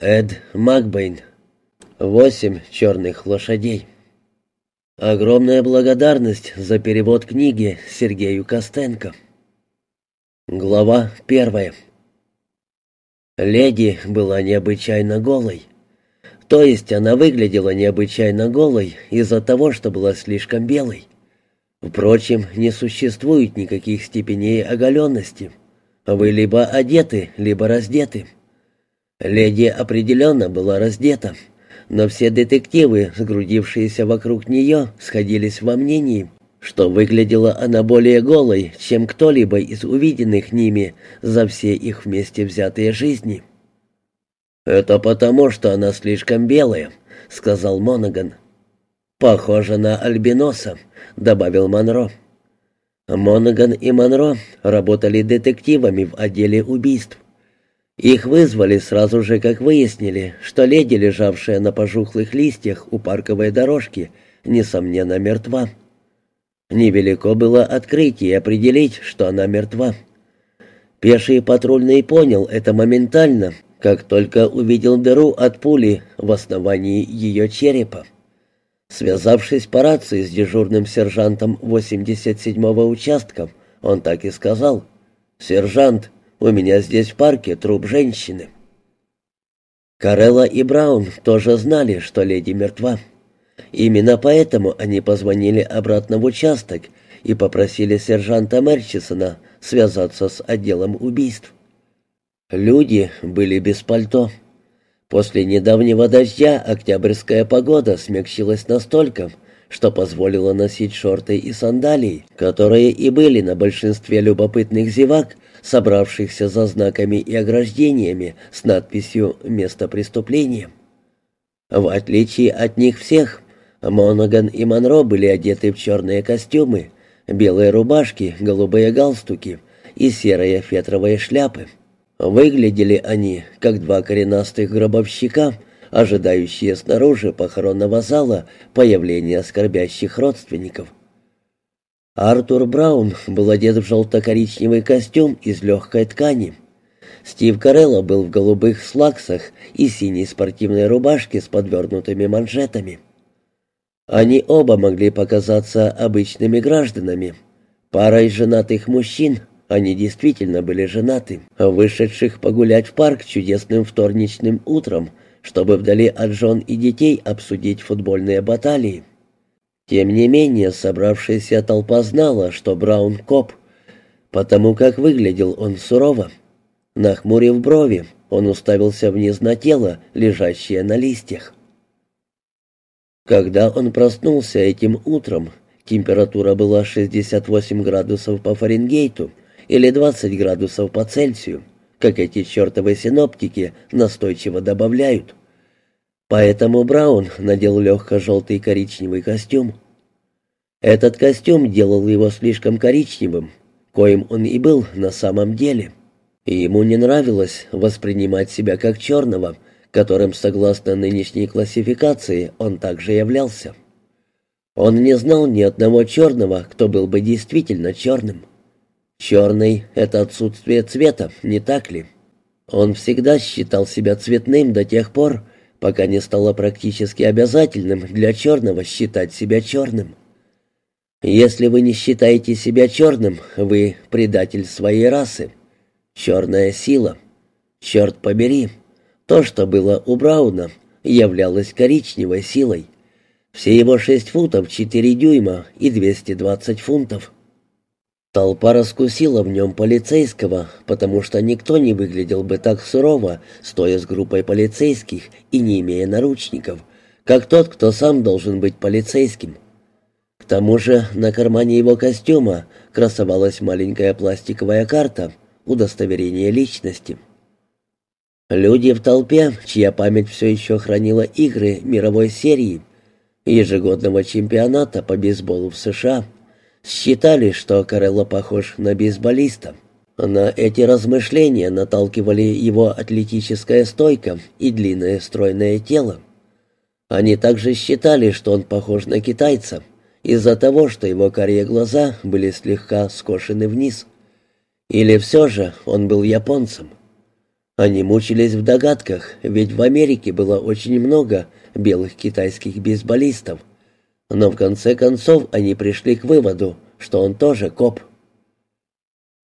Эд Макбейн. Восемь черных лошадей. Огромная благодарность за перевод книги Сергею Костенко. Глава первая. Леди была необычайно голой. То есть она выглядела необычайно голой из-за того, что была слишком белой. Впрочем, не существует никаких степеней оголенности. Вы либо одеты, либо раздеты. Леди определенно была раздета, но все детективы, сгрудившиеся вокруг нее, сходились во мнении, что выглядела она более голой, чем кто-либо из увиденных ними за все их вместе взятые жизни. «Это потому, что она слишком белая», — сказал Монаган. «Похоже на альбиноса», — добавил Монро. Монаган и Монро работали детективами в отделе убийств. Их вызвали сразу же, как выяснили, что леди, лежавшая на пожухлых листьях у парковой дорожки, несомненно, мертва. Невелико было открыть и определить, что она мертва. Пеший патрульный понял это моментально, как только увидел дыру от пули в основании ее черепа. Связавшись по рации с дежурным сержантом 87-го участка, он так и сказал. «Сержант, у меня здесь в парке труп женщины». Карелла и Браун тоже знали, что леди мертва. Именно поэтому они позвонили обратно в участок и попросили сержанта Мерчисона связаться с отделом убийств. Люди были без пальто. После недавнего дождя октябрьская погода смягчилась настолько, что позволило носить шорты и сандалии, которые и были на большинстве любопытных зевак, собравшихся за знаками и ограждениями с надписью «Место преступления». В отличие от них всех, Монаган и Монро были одеты в черные костюмы, белые рубашки, голубые галстуки и серые фетровые шляпы. Выглядели они, как два коренастых гробовщика, ожидающие снаружи похоронного зала появления скорбящих родственников. Артур Браун был одет в желто-коричневый костюм из легкой ткани. Стив Карелло был в голубых слаксах и синей спортивной рубашке с подвернутыми манжетами. Они оба могли показаться обычными гражданами, парой женатых мужчин, они действительно были женаты, вышедших погулять в парк чудесным вторничным утром, чтобы вдали от жен и детей обсудить футбольные баталии. Тем не менее, собравшаяся толпа знала, что Браун — коп, потому как выглядел он сурово. Нахмурив брови, он уставился вниз на тело, лежащее на листьях. Когда он проснулся этим утром, температура была 68 градусов по Фаренгейту или 20 градусов по Цельсию, как эти чертовы синоптики настойчиво добавляют. Поэтому Браун надел легко-желтый коричневый костюм. Этот костюм делал его слишком коричневым, коим он и был на самом деле. И ему не нравилось воспринимать себя как черного, которым, согласно нынешней классификации, он также являлся. Он не знал ни одного черного, кто был бы действительно черным. Черный — это отсутствие цвета, не так ли? Он всегда считал себя цветным до тех пор, пока не стало практически обязательным для черного считать себя черным. Если вы не считаете себя черным, вы предатель своей расы. Черная сила. Черт побери. То, что было у Брауна, являлось коричневой силой. Все его шесть футов четыре дюйма и двести двадцать фунтов. Толпа раскусила в нем полицейского, потому что никто не выглядел бы так сурово, стоя с группой полицейских и не имея наручников, как тот, кто сам должен быть полицейским. К тому же на кармане его костюма красовалась маленькая пластиковая карта, удостоверение личности. Люди в толпе, чья память все еще хранила игры мировой серии, ежегодного чемпионата по бейсболу в США – считали, что Карелло похож на бейсболиста. На эти размышления наталкивали его атлетическая стойка и длинное стройное тело. Они также считали, что он похож на китайца, из-за того, что его карие глаза были слегка скошены вниз. Или все же он был японцем. Они мучились в догадках, ведь в Америке было очень много белых китайских бейсболистов. Но в конце концов они пришли к выводу, что он тоже коп.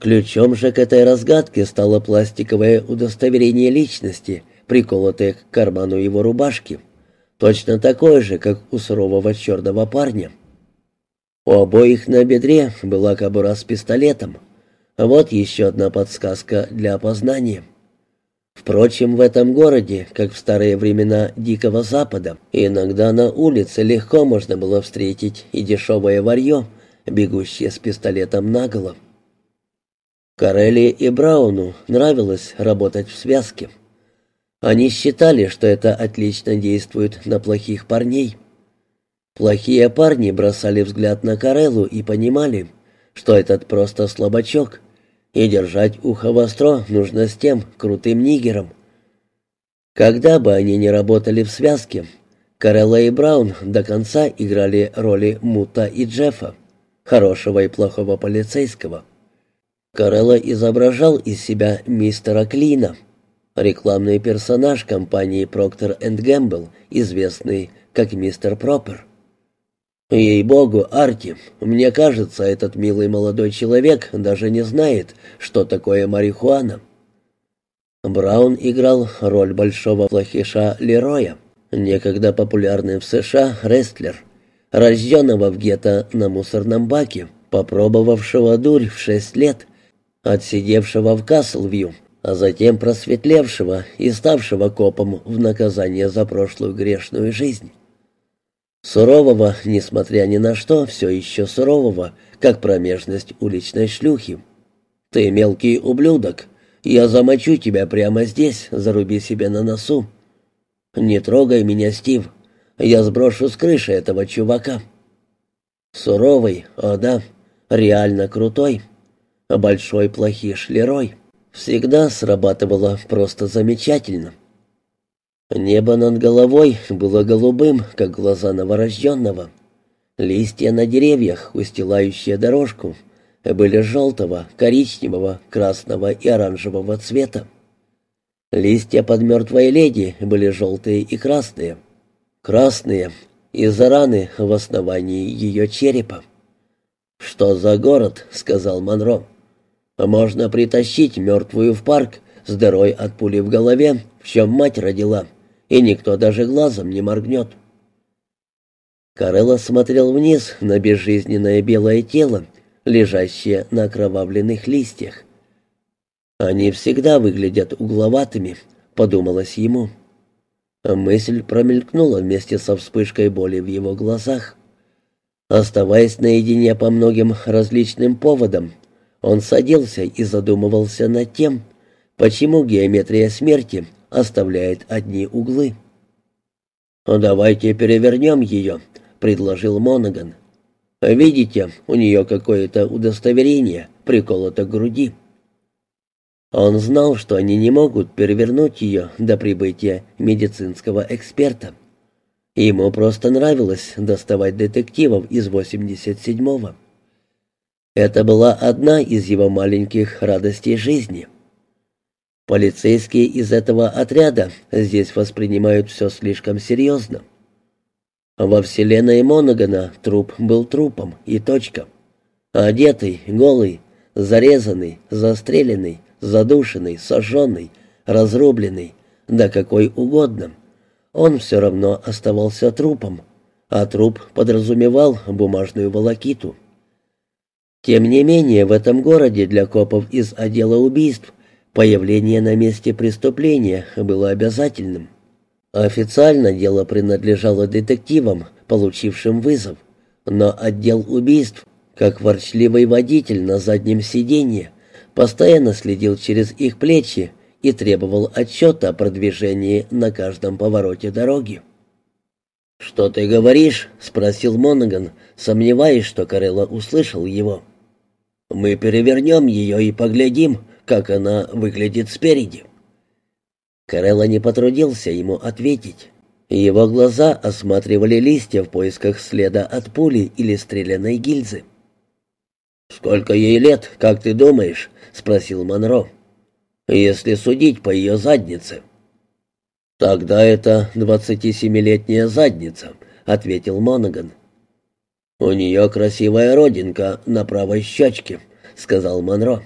Ключом же к этой разгадке стало пластиковое удостоверение личности, приколотое к карману его рубашки, точно такое же, как у сурового черного парня. У обоих на бедре была кобура с пистолетом. Вот еще одна подсказка для опознания. Впрочем, в этом городе, как в старые времена Дикого Запада, иногда на улице легко можно было встретить и дешевое варье, бегущее с пистолетом наголо. Карелли и Брауну нравилось работать в связке. Они считали, что это отлично действует на плохих парней. Плохие парни бросали взгляд на Кареллу и понимали, что этот просто слабачок, и держать ухо востро нужно с тем крутым нигером. Когда бы они ни работали в связке, Карелла и Браун до конца играли роли Мута и Джеффа, хорошего и плохого полицейского. Карелла изображал из себя мистера Клина, рекламный персонаж компании Procter Gamble, известный как мистер Пропер. «Ей-богу, Арти, мне кажется, этот милый молодой человек даже не знает, что такое марихуана». Браун играл роль большого плохиша Лероя, некогда популярный в США рестлер, рожденного в гетто на мусорном баке, попробовавшего дурь в шесть лет отсидевшего в Каслвью, а затем просветлевшего и ставшего копом в наказание за прошлую грешную жизнь. Сурового, несмотря ни на что, все еще сурового, как промежность уличной шлюхи. «Ты мелкий ублюдок, я замочу тебя прямо здесь, заруби себе на носу. Не трогай меня, Стив, я сброшу с крыши этого чувака». Суровый, о да, реально крутой, большой плохиш Лерой всегда срабатывало просто замечательно. Небо над головой было голубым, как глаза новорожденного. Листья на деревьях, устилающие дорожку, были желтого, коричневого, красного и оранжевого цвета. Листья под мертвой леди были желтые и красные. Красные из-за раны в основании ее черепа. «Что за город?» — сказал Монро. Можно притащить мертвую в парк с дырой от пули в голове, в чем мать родила, и никто даже глазом не моргнет. Карелла смотрел вниз на безжизненное белое тело, лежащее на окровавленных листьях. «Они всегда выглядят угловатыми», — подумалось ему. Мысль промелькнула вместе со вспышкой боли в его глазах. Оставаясь наедине по многим различным поводам, он садился и задумывался над тем, почему геометрия смерти оставляет одни углы. «Ну, «Давайте перевернем ее», — предложил Монаган. «Видите, у нее какое-то удостоверение приколото к груди». Он знал, что они не могут перевернуть ее до прибытия медицинского эксперта. Ему просто нравилось доставать детективов из 87-го. Это была одна из его маленьких радостей жизни. Полицейские из этого отряда здесь воспринимают все слишком серьезно. Во вселенной Монагана труп был трупом и точка. Одетый, голый, зарезанный, застреленный, задушенный, сожженный, разрубленный, да какой угодно. Он все равно оставался трупом, а труп подразумевал бумажную волокиту. Тем не менее, в этом городе для копов из отдела убийств появление на месте преступления было обязательным. Официально дело принадлежало детективам, получившим вызов, но отдел убийств, как ворчливый водитель на заднем сиденье, постоянно следил через их плечи и требовал отчета о продвижении на каждом повороте дороги. «Что ты говоришь?» — спросил Монаган, сомневаясь, что Карелла услышал его. Мы перевернем ее и поглядим, как она выглядит спереди». Карелла не потрудился ему ответить. Его глаза осматривали листья в поисках следа от пули или стрелянной гильзы. «Сколько ей лет, как ты думаешь?» — спросил Монро. если судить по ее заднице». «Тогда это двадцатисемилетняя задница», — ответил Монаган. «У нее красивая родинка на правой щечке», — сказал Монро.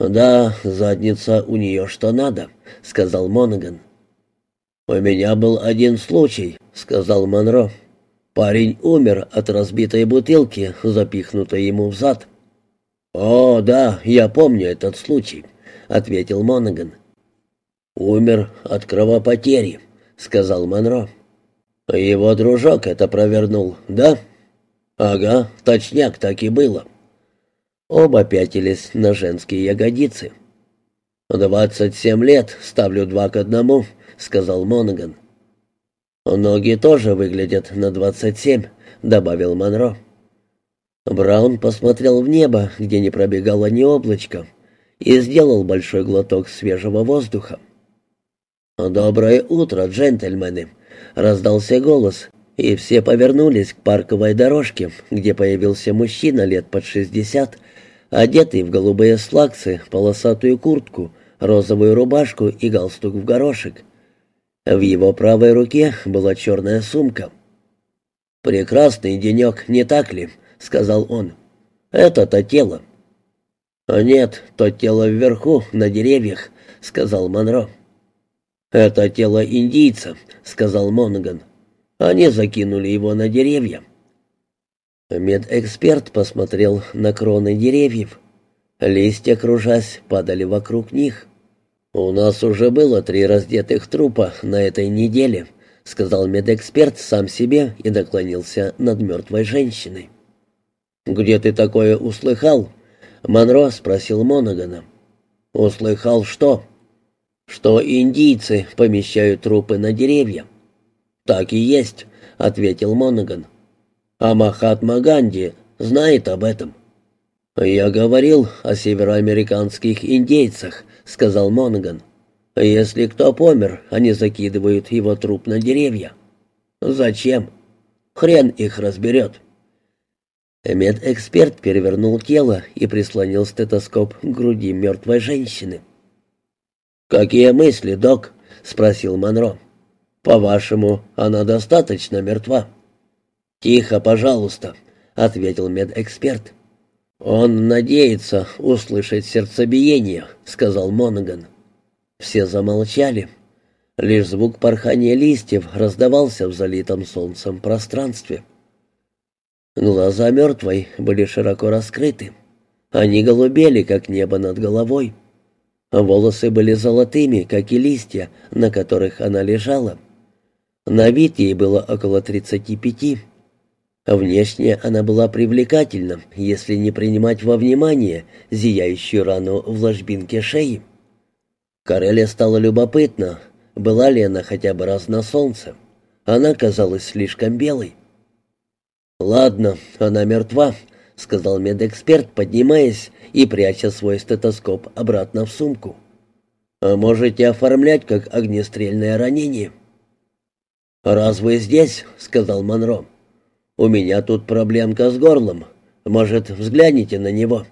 «Да, задница у нее что надо», — сказал Монаган. «У меня был один случай», — сказал Монро. «Парень умер от разбитой бутылки, запихнутой ему в зад». «О, да, я помню этот случай», — ответил Монаган. «Умер от кровопотери», — сказал Монро. «Его дружок это провернул, да?» «Ага, точняк, так и было». Оба пятились на женские ягодицы. «Двадцать семь лет, ставлю два к одному», — сказал Монаган. «Ноги тоже выглядят на двадцать семь», — добавил Монро. Браун посмотрел в небо, где не пробегало ни облачка, и сделал большой глоток свежего воздуха. «Доброе утро, джентльмены!» — раздался голос, и все повернулись к парковой дорожке, где появился мужчина лет под шестьдесят одетый в голубые слаксы, полосатую куртку, розовую рубашку и галстук в горошек. В его правой руке была черная сумка. «Прекрасный денек, не так ли?» — сказал он. «Это-то тело». «Нет, то тело вверху, на деревьях», — сказал Монро. «Это тело индийца», — сказал Монаган. «Они закинули его на деревья». Медэксперт посмотрел на кроны деревьев. Листья, кружась, падали вокруг них. «У нас уже было три раздетых трупа на этой неделе», — сказал медэксперт сам себе и наклонился над мертвой женщиной. «Где ты такое услыхал?» — Монро спросил Монагана. «Услыхал что?» «Что индийцы помещают трупы на деревья». «Так и есть», — ответил Монаган. А Махатма Ганди знает об этом. «Я говорил о североамериканских индейцах», — сказал Монган. «Если кто помер, они закидывают его труп на деревья». «Зачем? Хрен их разберет». Медэксперт перевернул тело и прислонил стетоскоп к груди мертвой женщины. «Какие мысли, док?» — спросил Монро. «По-вашему, она достаточно мертва?» «Тихо, пожалуйста», — ответил медэксперт. «Он надеется услышать сердцебиение», — сказал Монаган. Все замолчали. Лишь звук порхания листьев раздавался в залитом солнцем пространстве. Глаза мертвой были широко раскрыты. Они голубели, как небо над головой. Волосы были золотыми, как и листья, на которых она лежала. На вид ей было около тридцати пяти. Внешне она была привлекательна, если не принимать во внимание зияющую рану в ложбинке шеи. Кареле стало любопытно, была ли она хотя бы раз на солнце. Она казалась слишком белой. «Ладно, она мертва», — сказал медэксперт, поднимаясь и пряча свой стетоскоп обратно в сумку. «А можете оформлять как огнестрельное ранение». «Раз вы здесь», — сказал Монро, — «У меня тут проблемка с горлом. Может, взгляните на него?»